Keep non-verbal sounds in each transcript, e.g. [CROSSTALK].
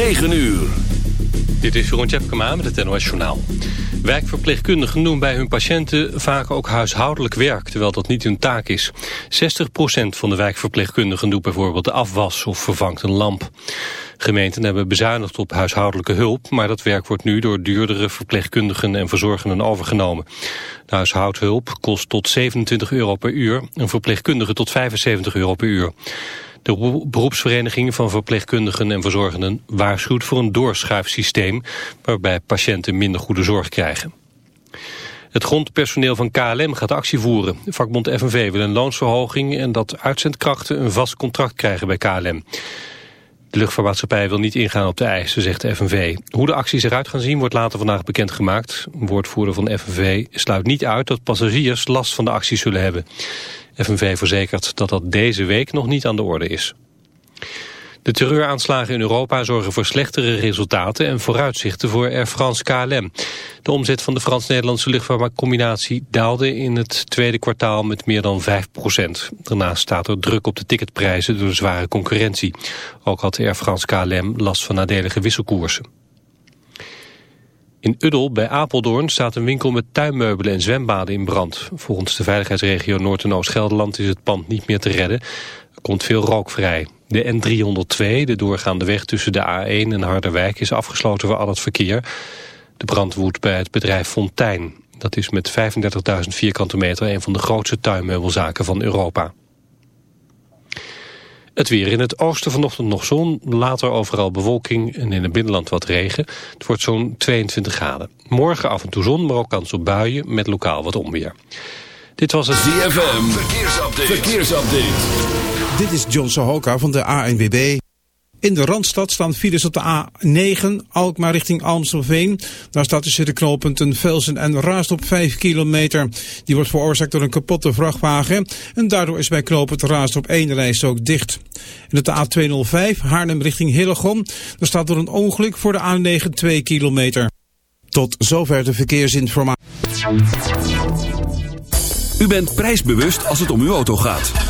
9 uur. Dit is Jeroen Tjepkema met het NOS Journaal. Wijkverpleegkundigen doen bij hun patiënten vaak ook huishoudelijk werk, terwijl dat niet hun taak is. 60% van de wijkverpleegkundigen doet bijvoorbeeld de afwas of vervangt een lamp. Gemeenten hebben bezuinigd op huishoudelijke hulp, maar dat werk wordt nu door duurdere verpleegkundigen en verzorgenden overgenomen. De huishoudhulp kost tot 27 euro per uur, een verpleegkundige tot 75 euro per uur. De beroepsvereniging van verpleegkundigen en verzorgenden waarschuwt voor een doorschuifsysteem waarbij patiënten minder goede zorg krijgen. Het grondpersoneel van KLM gaat actie voeren. Vakbond FNV wil een loonsverhoging en dat uitzendkrachten een vast contract krijgen bij KLM. De luchtvaartmaatschappij wil niet ingaan op de eisen, zegt de FNV. Hoe de acties eruit gaan zien wordt later vandaag bekendgemaakt. Een woordvoerder van FNV sluit niet uit dat passagiers last van de acties zullen hebben. FNV verzekert dat dat deze week nog niet aan de orde is. De terreuraanslagen in Europa zorgen voor slechtere resultaten en vooruitzichten voor Air France KLM. De omzet van de Frans-Nederlandse luchtvaartcombinatie daalde in het tweede kwartaal met meer dan 5% Daarnaast staat er druk op de ticketprijzen door de zware concurrentie. Ook had Air France KLM last van nadelige wisselkoersen. In Uddel bij Apeldoorn staat een winkel met tuinmeubelen en zwembaden in brand. Volgens de veiligheidsregio Noord- en Oost-Gelderland is het pand niet meer te redden. Er komt veel rook vrij. De N302, de doorgaande weg tussen de A1 en Harderwijk, is afgesloten voor al het verkeer. De brand woedt bij het bedrijf Fontijn. Dat is met 35.000 vierkante meter een van de grootste tuinmeubelzaken van Europa. Het weer in het oosten vanochtend nog zon, later overal bewolking en in het binnenland wat regen. Het wordt zo'n 22 graden. Morgen af en toe zon, maar ook kans op buien met lokaal wat onweer. Dit was het ZFM, verkeersupdate. verkeersupdate. Dit is John Sohoka van de ANWB. In de Randstad staan files op de A9, Alkmaar richting Amstelveen. Daar staat tussen de knooppunten Velsen en Raast op 5 kilometer. Die wordt veroorzaakt door een kapotte vrachtwagen. En daardoor is bij knooppunt Raast op één reis ook dicht. En op de A205, Haarlem richting Hillegom. Daar staat door een ongeluk voor de A9 2 kilometer. Tot zover de verkeersinformatie. U bent prijsbewust als het om uw auto gaat.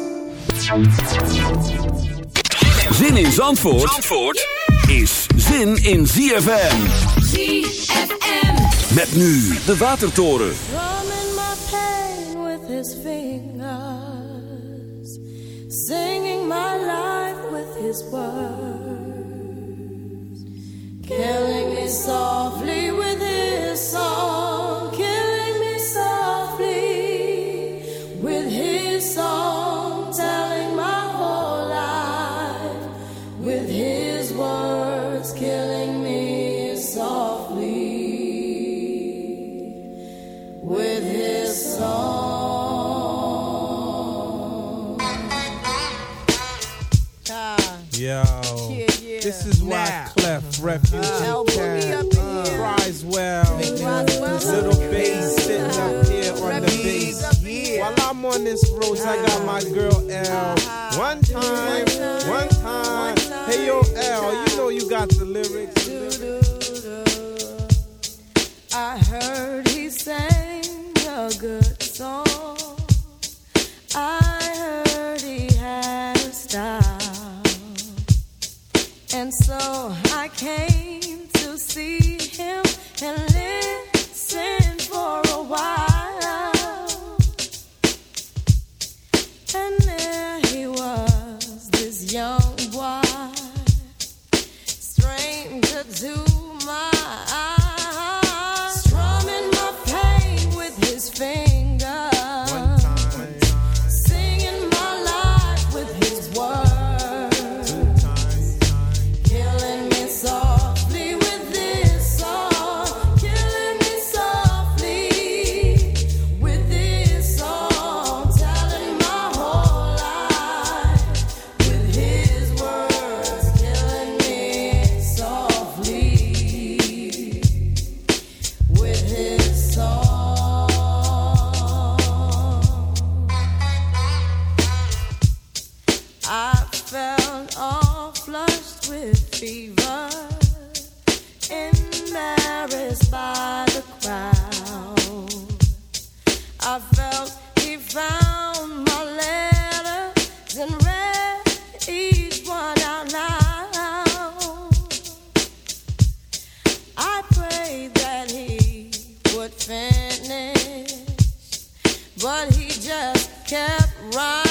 Zin in Zandvoort, Zandvoort is zin in ZFM. ZFM. Met nu de Watertoren. Drumming my pain with his fingers. Singing my life with his words. Killing me softly with his song. One time, fever embarrassed by the crowd. I felt he found my and read each one out loud. I prayed that he would finish but he just kept writing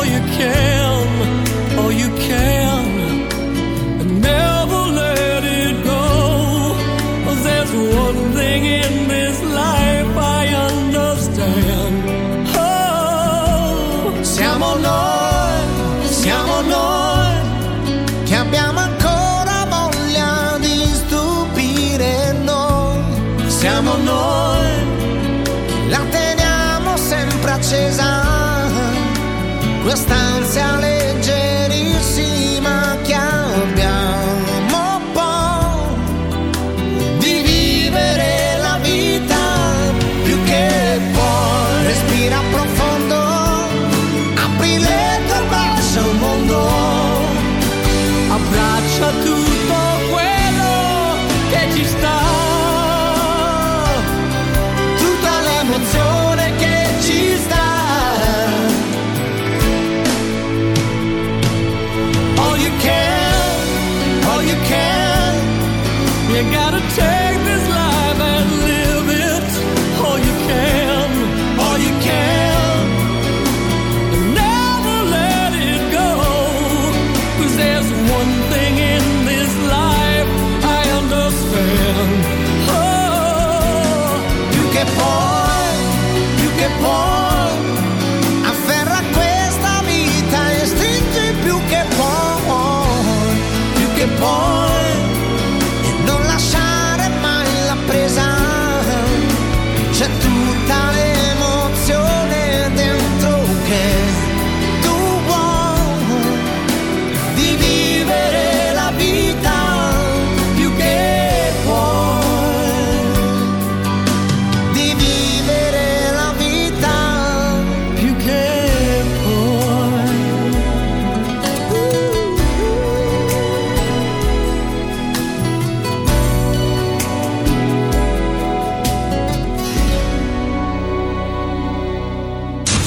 All you can, all you can. And never let it go. there's one thing in this life I understand. Oh, Siamo noi, siamo noi, che abbiamo ancora voglia di stupire noi. Siamo noi,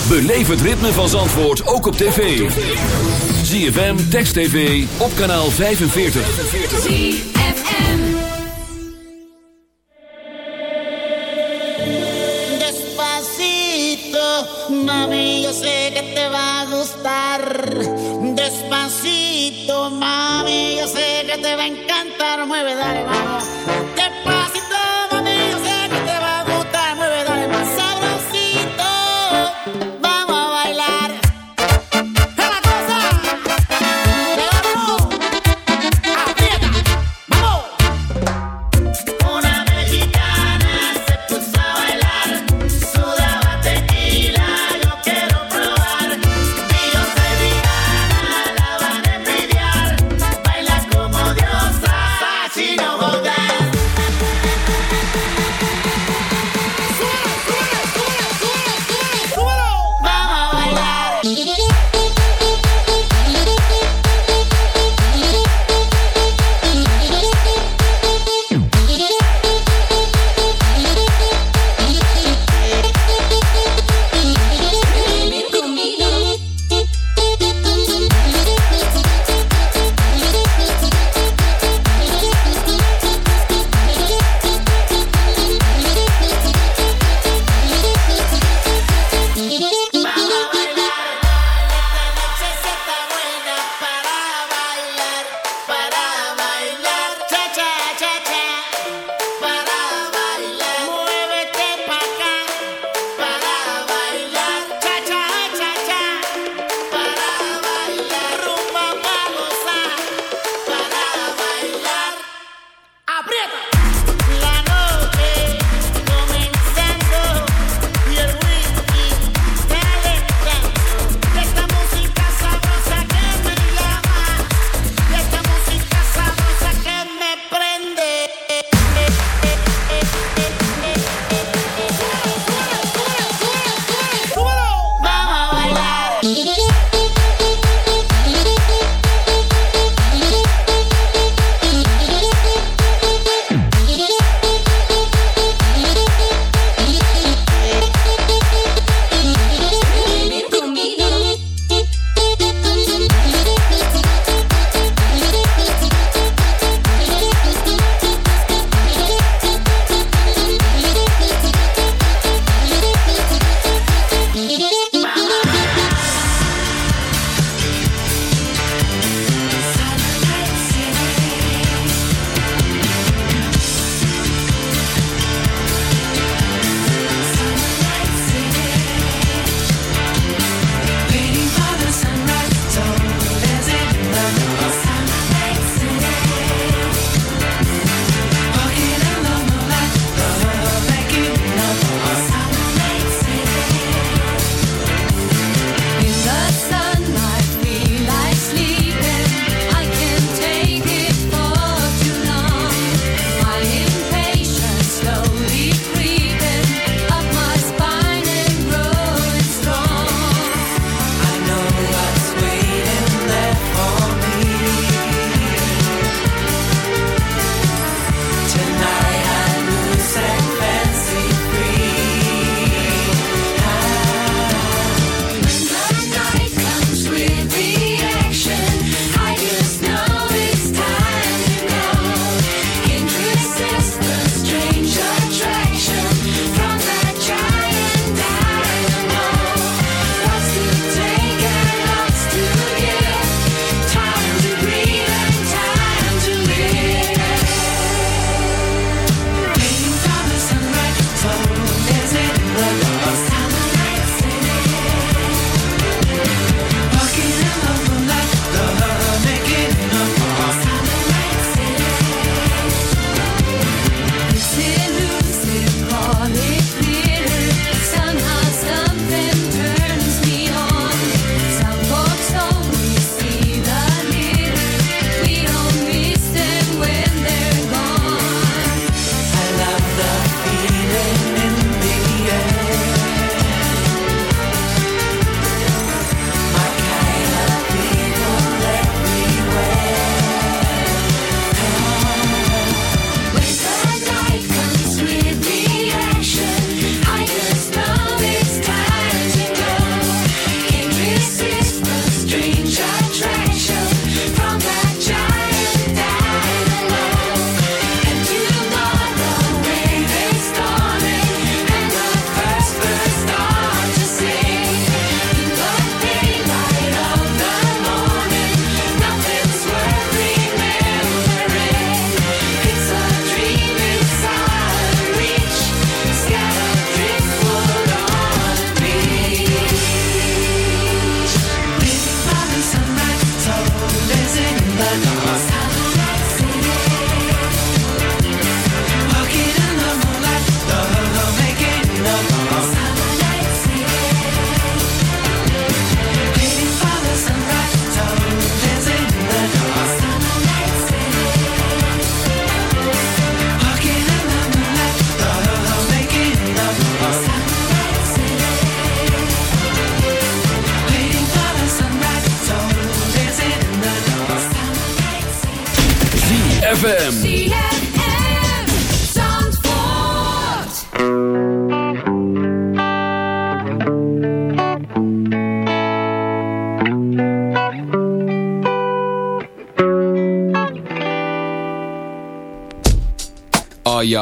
Beleef het ritme van Zandvoort ook op tv. ZFM, Text TV, op kanaal 45. ZFM. Despacito, mami, yo sé que te va a gustar. Despacito, mami, yo sé que te va a encantar. Mueve, dale,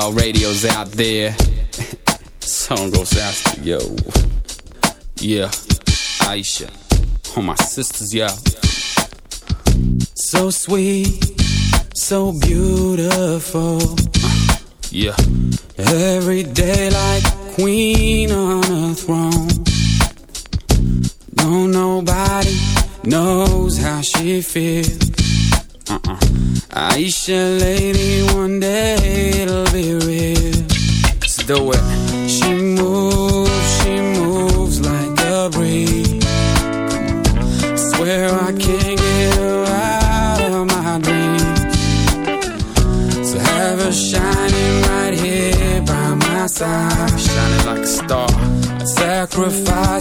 all radios out there. [LAUGHS] Song goes out to yo. Yeah, Aisha. on my sisters, yeah. So sweet, so beautiful. Yeah. Every day like queen on a throne. No, nobody knows how she feels Aisha, lady, one day it'll be real. Let's do it. She moves, she moves like a breeze. I swear I can't get her out of my dreams. So have her shining right here by my side, shining like a star. I'd sacrifice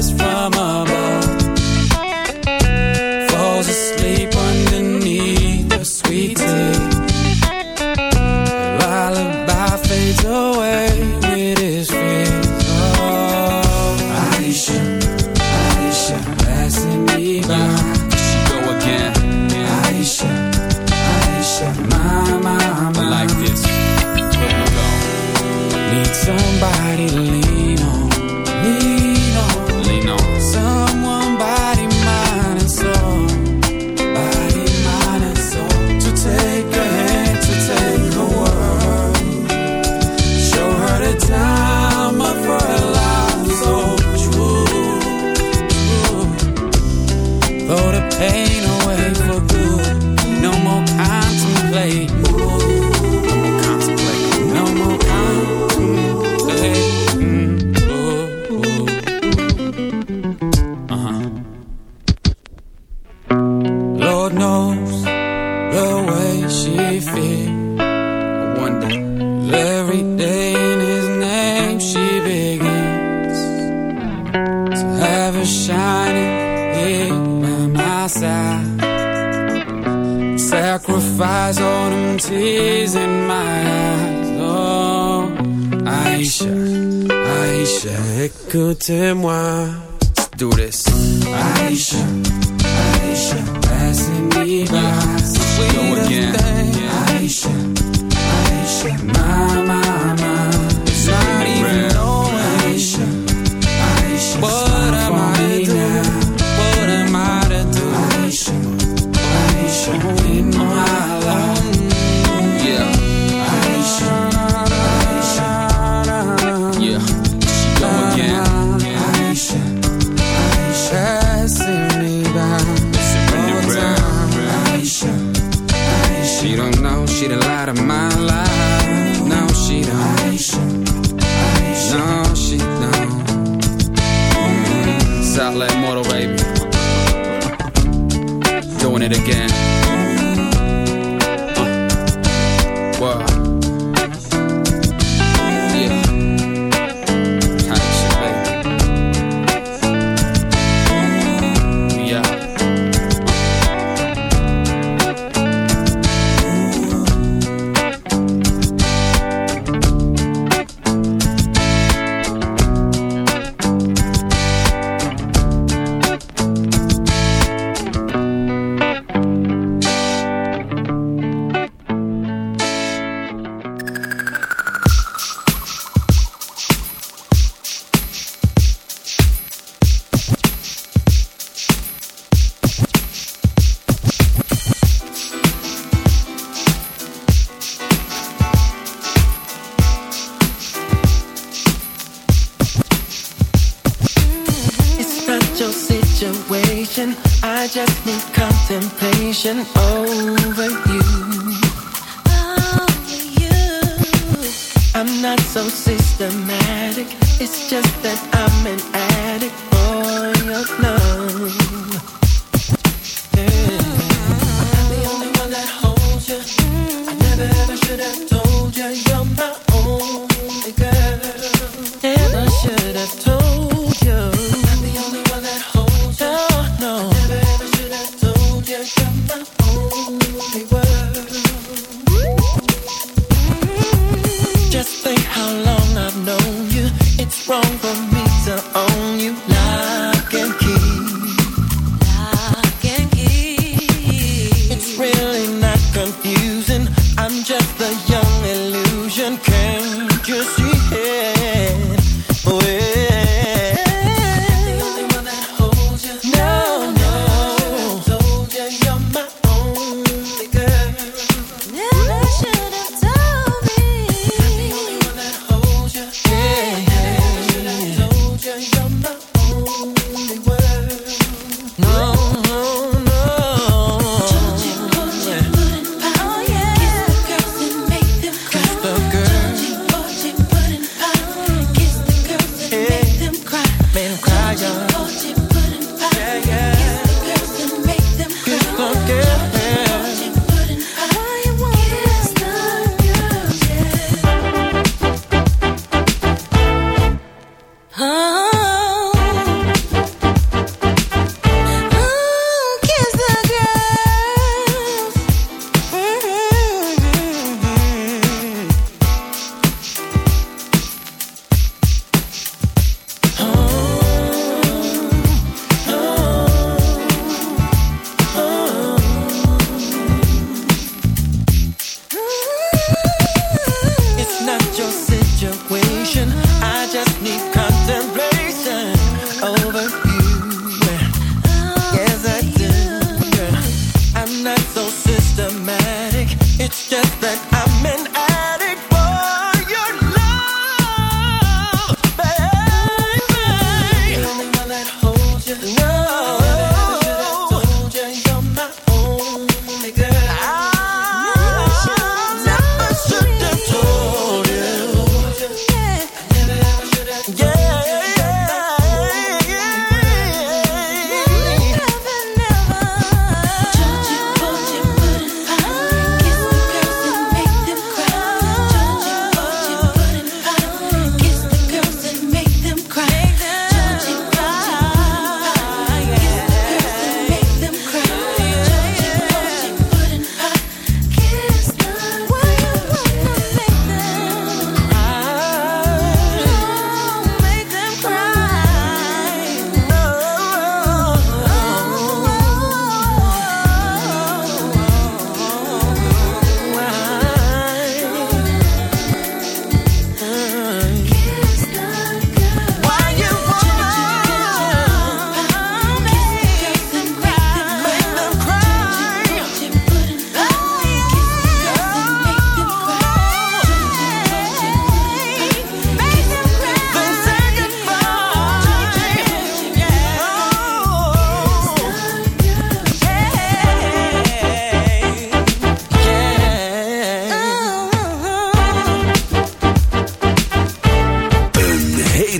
systematic. It's just that I'm an addict for your love.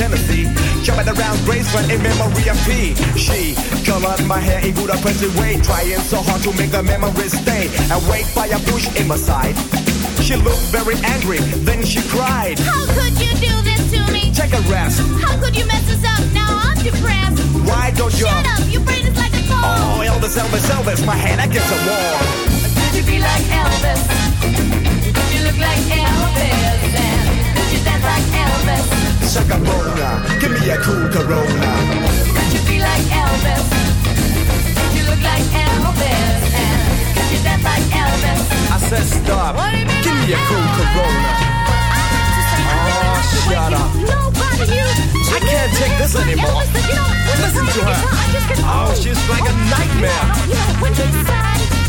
Tennessee. Jumping around Graceland in memory of P. She colored my hair in good oppressive way. Trying so hard to make the memories stay. Awake by a bush in my side. She looked very angry, then she cried. How could you do this to me? Take a rest. How could you mess us up? Now I'm depressed. Why don't you? Shut up, your brain is like a car. Oh, Elvis, Elvis, Elvis, my hand against the wall. Could you be like Elvis? Could you look like Elvis? And could you dance like Elvis? Shaka give me a cool Corona. Could you be like Elvis? Could you look like Elvis? And could you dance like Elvis? I said stop. Give me a cool Corona. Oh, shut up. I can't take this anymore. Listen to her. Oh, she's like a nightmare.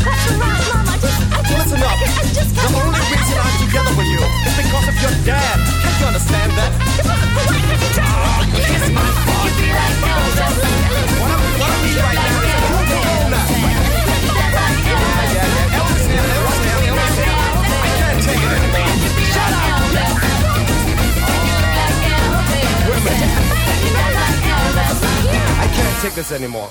Listen up. The only reason I'm together with you is because of your dad. Can you understand that? Yeah, yeah, yeah. Elvis, Elvis, Elvis, I can't take it anymore. I can't take this anymore.